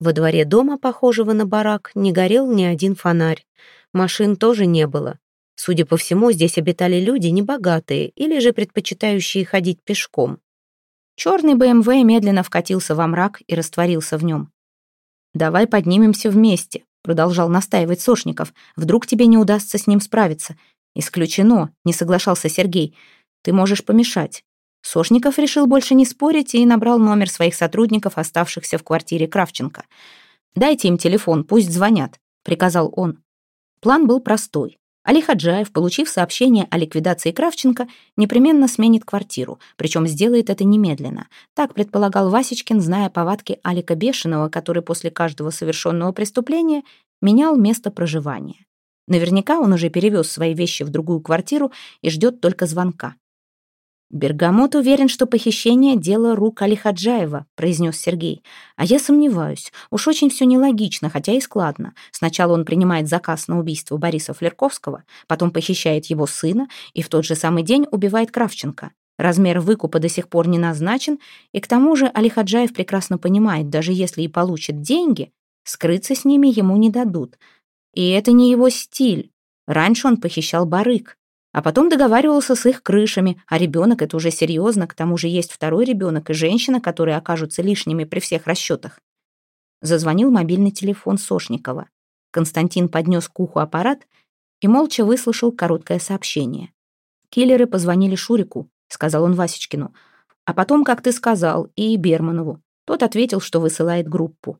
Во дворе дома, похожего на барак, не горел ни один фонарь. Машин тоже не было. Судя по всему, здесь обитали люди небогатые или же предпочитающие ходить пешком. Черный БМВ медленно вкатился во мрак и растворился в нем. «Давай поднимемся вместе», — продолжал настаивать Сошников. «Вдруг тебе не удастся с ним справиться?» «Исключено», — не соглашался Сергей. «Ты можешь помешать». Сошников решил больше не спорить и набрал номер своих сотрудников, оставшихся в квартире Кравченко. «Дайте им телефон, пусть звонят», — приказал он. План был простой. Али Хаджаев, получив сообщение о ликвидации Кравченко, непременно сменит квартиру, причем сделает это немедленно. Так предполагал Васечкин, зная повадки Алика Бешеного, который после каждого совершенного преступления менял место проживания. Наверняка он уже перевез свои вещи в другую квартиру и ждет только звонка. «Бергамот уверен, что похищение — дело рук Али Хаджаева», — произнес Сергей. «А я сомневаюсь. Уж очень все нелогично, хотя и складно. Сначала он принимает заказ на убийство Бориса Флерковского, потом похищает его сына и в тот же самый день убивает Кравченко. Размер выкупа до сих пор не назначен, и к тому же Али Хаджаев прекрасно понимает, даже если и получит деньги, скрыться с ними ему не дадут. И это не его стиль. Раньше он похищал барык. А потом договаривался с их крышами, а ребенок — это уже серьезно, к тому же есть второй ребенок и женщина, которые окажутся лишними при всех расчетах. Зазвонил мобильный телефон Сошникова. Константин поднес к уху аппарат и молча выслушал короткое сообщение. «Киллеры позвонили Шурику», — сказал он Васечкину. «А потом, как ты сказал, и Берманову. Тот ответил, что высылает группу».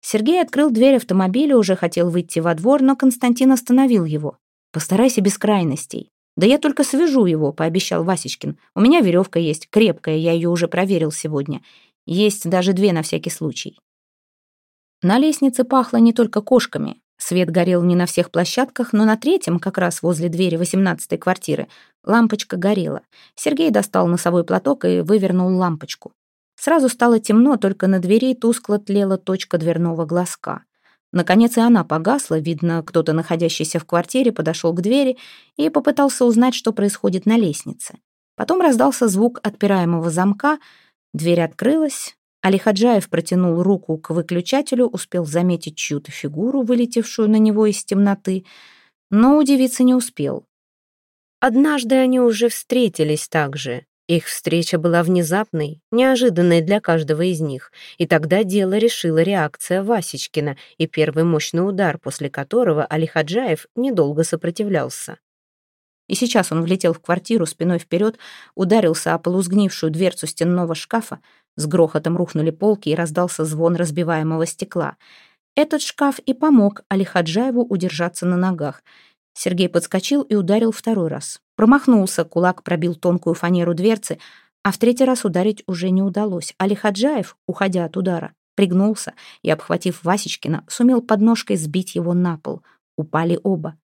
Сергей открыл дверь автомобиля, уже хотел выйти во двор, но Константин остановил его. Постарайся без крайностей. Да я только свяжу его, пообещал Васечкин. У меня веревка есть, крепкая, я ее уже проверил сегодня. Есть даже две на всякий случай. На лестнице пахло не только кошками. Свет горел не на всех площадках, но на третьем, как раз возле двери восемнадцатой квартиры, лампочка горела. Сергей достал носовой платок и вывернул лампочку. Сразу стало темно, только на двери тускло тлела точка дверного глазка. Наконец и она погасла, видно, кто-то, находящийся в квартире, подошел к двери и попытался узнать, что происходит на лестнице. Потом раздался звук отпираемого замка, дверь открылась, Али Хаджаев протянул руку к выключателю, успел заметить чью-то фигуру, вылетевшую на него из темноты, но удивиться не успел. Однажды они уже встретились так же, их встреча была внезапной, неожиданной для каждого из них, и тогда дело решила реакция Васечкина и первый мощный удар, после которого Али Хаджаев недолго сопротивлялся. И сейчас он влетел в квартиру спиной вперед, ударился о полузгнившую дверцу стенного шкафа, с грохотом рухнули полки и раздался звон разбиваемого стекла. Этот шкаф и помог Али Хаджаеву удержаться на ногах — Сергей подскочил и ударил второй раз. Промахнулся, кулак пробил тонкую фанеру дверцы, а в третий раз ударить уже не удалось. Али Хаджаев, уходя от удара, пригнулся и, обхватив Васечкина, сумел подножкой сбить его на пол. Упали оба.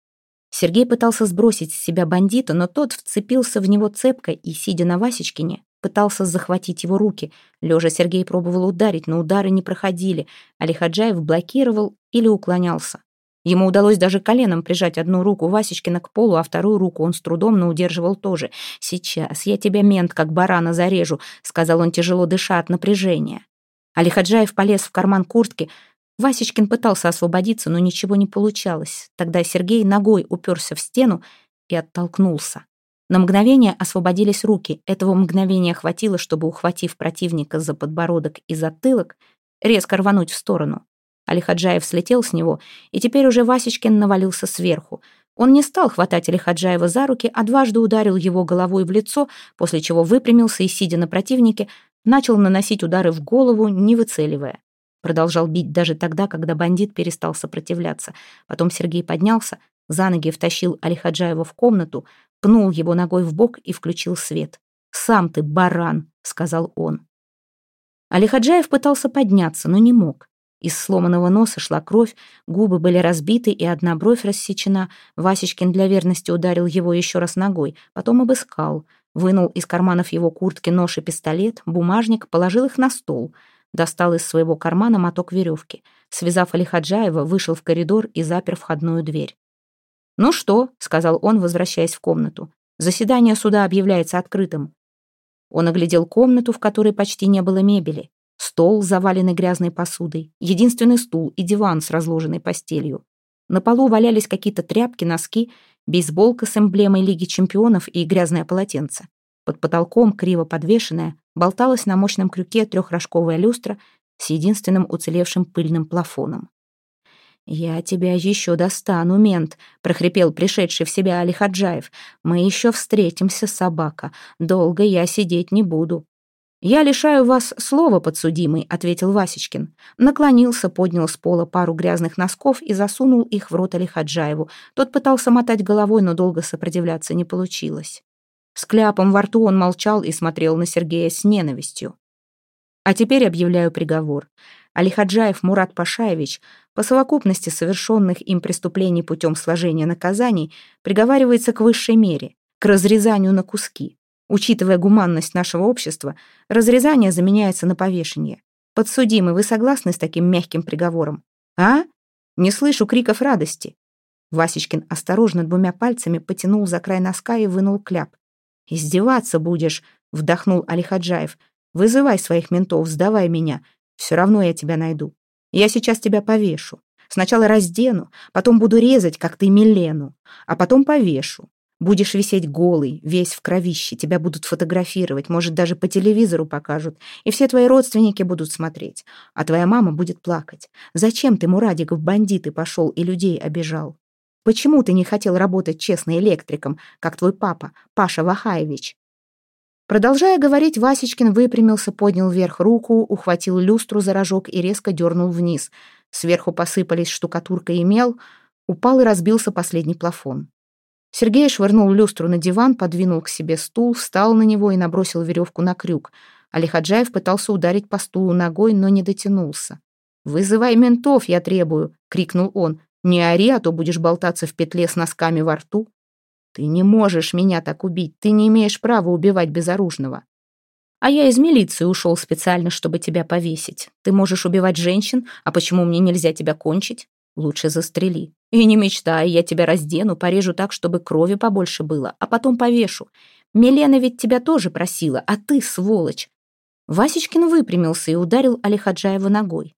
Сергей пытался сбросить с себя бандита, но тот вцепился в него цепко и, сидя на Васечкине, пытался захватить его руки. Лежа Сергей пробовал ударить, но удары не проходили. Али Хаджаев блокировал или уклонялся. Ему удалось даже коленом прижать одну руку Васечкина к полу, а вторую руку он с трудом, но удерживал тоже. «Сейчас я тебя, мент, как барана зарежу», — сказал он, тяжело дыша от напряжения. Алихаджаев полез в карман куртки. Васечкин пытался освободиться, но ничего не получалось. Тогда Сергей ногой уперся в стену и оттолкнулся. На мгновение освободились руки. Этого мгновения хватило, чтобы, ухватив противника за подбородок и затылок, резко рвануть в сторону. Алихаджаев слетел с него, и теперь уже Васечкин навалился сверху. Он не стал хватать Алихаджаева за руки, а дважды ударил его головой в лицо, после чего выпрямился и, сидя на противнике, начал наносить удары в голову, не выцеливая. Продолжал бить даже тогда, когда бандит перестал сопротивляться. Потом Сергей поднялся, за ноги втащил Алихаджаева в комнату, пнул его ногой в бок и включил свет. «Сам ты баран», — сказал он. Алихаджаев пытался подняться, но не мог. Из сломанного носа шла кровь, губы были разбиты и одна бровь рассечена. Васечкин для верности ударил его еще раз ногой, потом обыскал. Вынул из карманов его куртки нож и пистолет, бумажник, положил их на стол. Достал из своего кармана моток веревки. Связав Алихаджаева, вышел в коридор и запер входную дверь. «Ну что?» — сказал он, возвращаясь в комнату. «Заседание суда объявляется открытым». Он оглядел комнату, в которой почти не было мебели. Стол, заваленный грязной посудой, единственный стул и диван с разложенной постелью. На полу валялись какие-то тряпки, носки, бейсболка с эмблемой Лиги чемпионов и грязное полотенце. Под потолком, криво подвешенная, болталась на мощном крюке трехрожковая люстра с единственным уцелевшим пыльным плафоном. «Я тебя еще достану, мент», — прохрипел пришедший в себя Али Хаджаев. «Мы еще встретимся, собака. Долго я сидеть не буду». «Я лишаю вас слова, подсудимый», — ответил Васечкин. Наклонился, поднял с пола пару грязных носков и засунул их в рот Али Хаджаеву. Тот пытался мотать головой, но долго сопротивляться не получилось. С кляпом во рту он молчал и смотрел на Сергея с ненавистью. А теперь объявляю приговор. Алихаджаев Мурат Пашаевич по совокупности совершенных им преступлений путем сложения наказаний приговаривается к высшей мере, к разрезанию на куски. Учитывая гуманность нашего общества, разрезание заменяется на повешение. Подсудимый, вы согласны с таким мягким приговором? А? Не слышу криков радости. Васечкин осторожно двумя пальцами потянул за край носка и вынул кляп. «Издеваться будешь», — вдохнул Алихаджаев. «Вызывай своих ментов, сдавай меня. Все равно я тебя найду. Я сейчас тебя повешу. Сначала раздену, потом буду резать, как ты Милену, а потом повешу. Будешь висеть голый, весь в кровище, тебя будут фотографировать, может, даже по телевизору покажут, и все твои родственники будут смотреть, а твоя мама будет плакать. Зачем ты, Мурадик, в бандиты пошел и людей обижал? Почему ты не хотел работать честно электриком, как твой папа, Паша Вахаевич?» Продолжая говорить, Васечкин выпрямился, поднял вверх руку, ухватил люстру за рожок и резко дернул вниз. Сверху посыпались штукатурка и мел, упал и разбился последний плафон. Сергей швырнул люстру на диван, подвинул к себе стул, встал на него и набросил веревку на крюк. Алихаджаев пытался ударить по стулу ногой, но не дотянулся. «Вызывай ментов, я требую!» — крикнул он. Не ори, а то будешь болтаться в петле с носками во рту. Ты не можешь меня так убить, ты не имеешь права убивать безоружного. А я из милиции ушел специально, чтобы тебя повесить. Ты можешь убивать женщин, а почему мне нельзя тебя кончить? Лучше застрели. И не мечтай, я тебя раздену, порежу так, чтобы крови побольше было, а потом повешу. Милена ведь тебя тоже просила, а ты, сволочь. Васечкин выпрямился и ударил Алихаджаева ногой.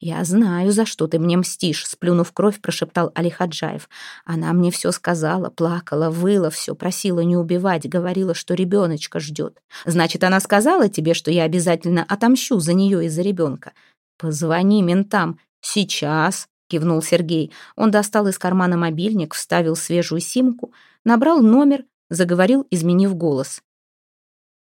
«Я знаю, за что ты мне мстишь», — сплюнув кровь, прошептал Али Хаджаев. «Она мне все сказала, плакала, выла все, просила не убивать, говорила, что ребеночка ждет. Значит, она сказала тебе, что я обязательно отомщу за нее и за ребенка? Позвони ментам. Сейчас», — кивнул Сергей. Он достал из кармана мобильник, вставил свежую симку, набрал номер, заговорил, изменив голос.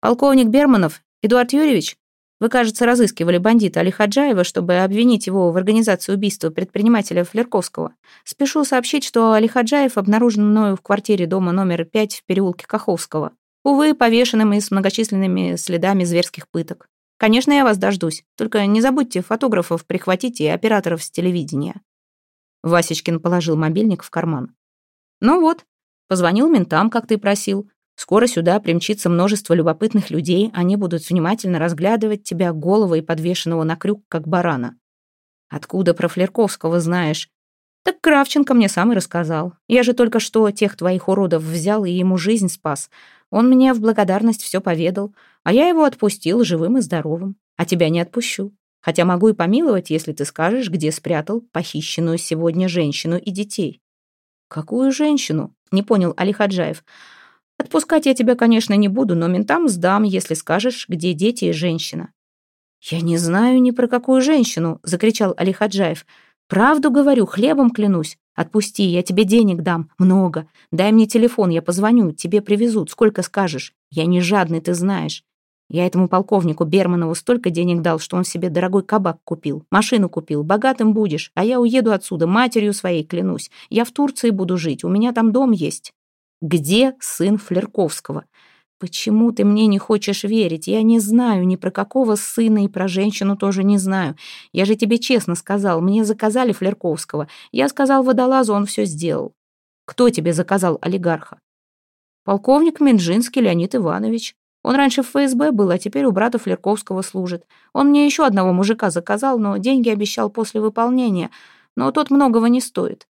«Полковник Берманов, Эдуард Юрьевич, вы, кажется, разыскивали бандита Али Хаджаева, чтобы обвинить его в организации убийства предпринимателя Флерковского. Спешу сообщить, что Али Хаджаев обнаружен мною в квартире дома номер 5 в переулке Каховского. Увы, повешенным и с многочисленными следами зверских пыток. Конечно, я вас дождусь. Только не забудьте фотографов прихватить и операторов с телевидения». Васечкин положил мобильник в карман. «Ну вот, позвонил ментам, как ты просил. Скоро сюда примчится множество любопытных людей, они будут внимательно разглядывать тебя, голову и подвешенного на крюк, как барана. Откуда про Флерковского знаешь? Так Кравченко мне сам и рассказал. Я же только что тех твоих уродов взял и ему жизнь спас. Он мне в благодарность все поведал, а я его отпустил живым и здоровым. А тебя не отпущу. Хотя могу и помиловать, если ты скажешь, где спрятал похищенную сегодня женщину и детей. «Какую женщину?» — не понял Алихаджаев. Отпускать я тебя, конечно, не буду, но ментам сдам, если скажешь, где дети и женщина». «Я не знаю ни про какую женщину», — закричал Али Хаджаев. «Правду говорю, хлебом клянусь. Отпусти, я тебе денег дам, много. Дай мне телефон, я позвоню, тебе привезут, сколько скажешь. Я не жадный, ты знаешь. Я этому полковнику Берманову столько денег дал, что он себе дорогой кабак купил, машину купил, богатым будешь, а я уеду отсюда, матерью своей клянусь. Я в Турции буду жить, у меня там дом есть». Где сын Флерковского? Почему ты мне не хочешь верить? Я не знаю ни про какого сына и про женщину тоже не знаю. Я же тебе честно сказал, мне заказали Флерковского. Я сказал водолазу, он все сделал. Кто тебе заказал олигарха? Полковник Минжинский Леонид Иванович. Он раньше в ФСБ был, а теперь у брата Флерковского служит. Он мне еще одного мужика заказал, но деньги обещал после выполнения. Но тот многого не стоит.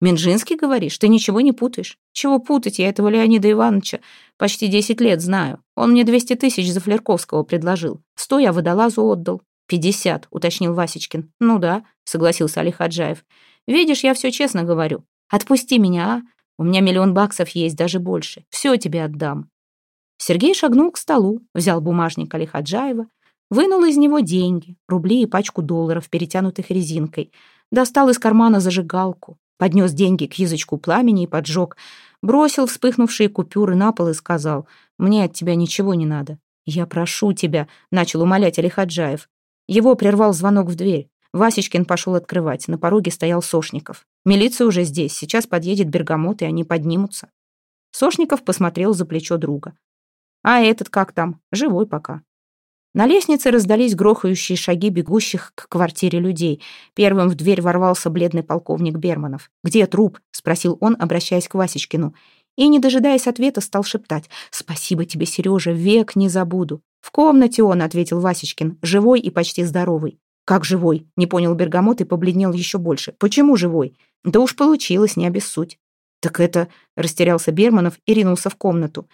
Минжинский, говоришь? Ты ничего не путаешь. Чего путать, я этого Леонида Ивановича почти десять лет знаю. Он мне двести тысяч за Флерковского предложил. Сто я водолазу отдал. «Пятьдесят», — уточнил Васечкин. «Ну да», — согласился Али Хаджаев. «Видишь, я все честно говорю. Отпусти меня, а? У меня миллион баксов есть, даже больше. Все тебе отдам». Сергей шагнул к столу, взял бумажник Али Хаджаева, вынул из него деньги, рубли и пачку долларов, перетянутых резинкой, достал из кармана зажигалку, поднес деньги к язычку пламени и поджег, бросил вспыхнувшие купюры на пол и сказал, «Мне от тебя ничего не надо». «Я прошу тебя», — начал умолять Алихаджаев. Его прервал звонок в дверь. Васечкин пошел открывать. На пороге стоял Сошников. «Милиция уже здесь. Сейчас подъедет Бергамот, и они поднимутся». Сошников посмотрел за плечо друга. «А этот как там? Живой пока». На лестнице раздались грохающие шаги бегущих к квартире людей. Первым в дверь ворвался бледный полковник Берманов. «Где труп?» — спросил он, обращаясь к Васечкину. И, не дожидаясь ответа, стал шептать. «Спасибо тебе, Сережа, век не забуду». «В комнате он», — ответил Васечкин, живой и почти здоровый. «Как живой?» — не понял Бергамот и побледнел еще больше. «Почему живой?» «Да уж получилось, не обессудь». «Так это...» — растерялся Берманов и ринулся в комнату.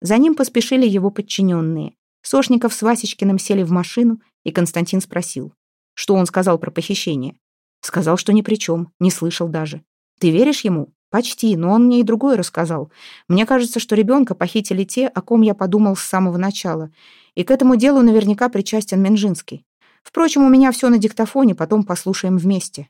За ним поспешили его подчиненные. Сошников с Васечкиным сели в машину, и Константин спросил. Что он сказал про похищение? Сказал, что ни при чем, не слышал даже. Ты веришь ему? Почти, но он мне и другое рассказал. Мне кажется, что ребенка похитили те, о ком я подумал с самого начала. И к этому делу наверняка причастен Менжинский. Впрочем, у меня все на диктофоне, потом послушаем вместе.